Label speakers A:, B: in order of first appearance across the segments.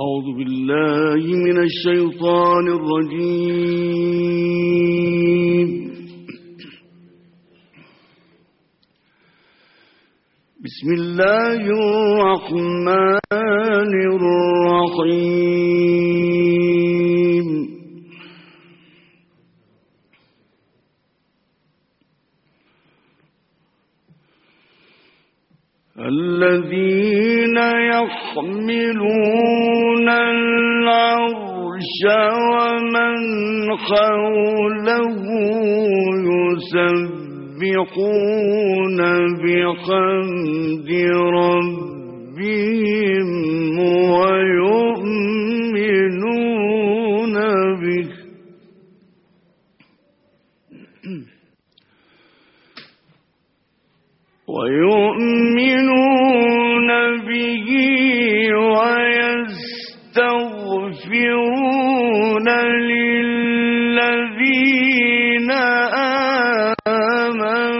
A: أعوذ بالله من الشيطان الرجيم. بسم الله الرحمن الرحيم. الذين يحملون ومن حوله يسبحون بحمد ربهم ويؤمنون به. ويؤمنون ويستغفرون للذين آمنوا.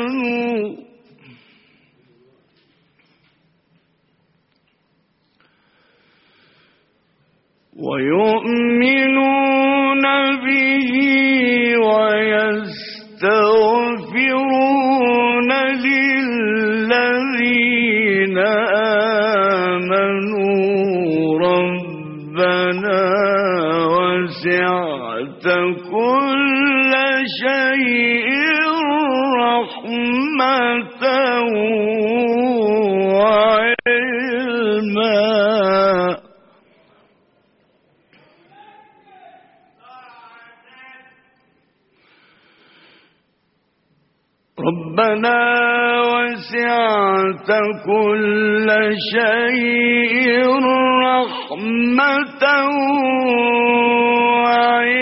A: ويؤمنون به ويستغفرون للذين وسعت كل شيء رحمة ربنا وسعت كل شيء رحمة وعلما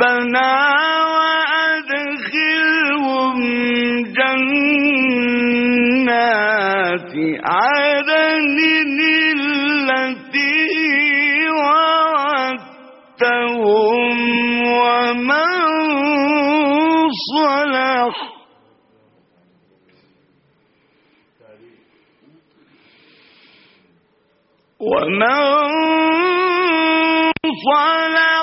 A: ربنا وأدخلهم جنات عدن التي وعدتهم ومن صلح. ومن صلح.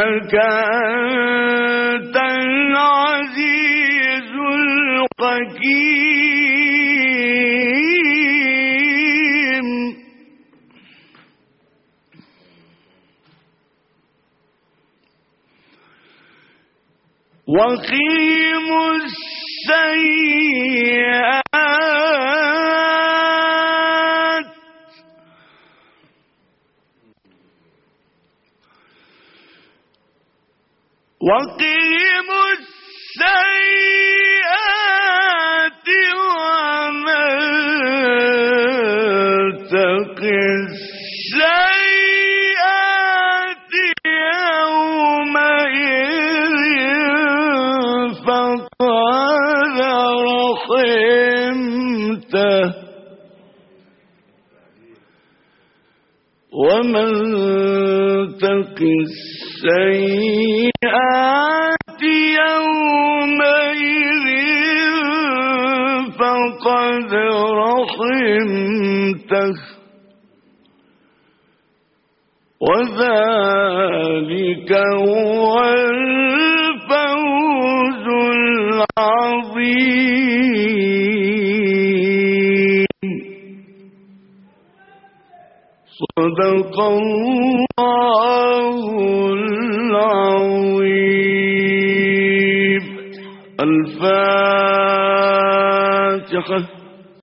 A: إنك أنت العزيز الحكيم. وقيموا السيئات وقيموا السيئات ومن تق السيئات يومئذ فقد رحمته ومن تق السيئات يومئذ فقد رحمته. وذلك هو الفوز العظيم. صدق الله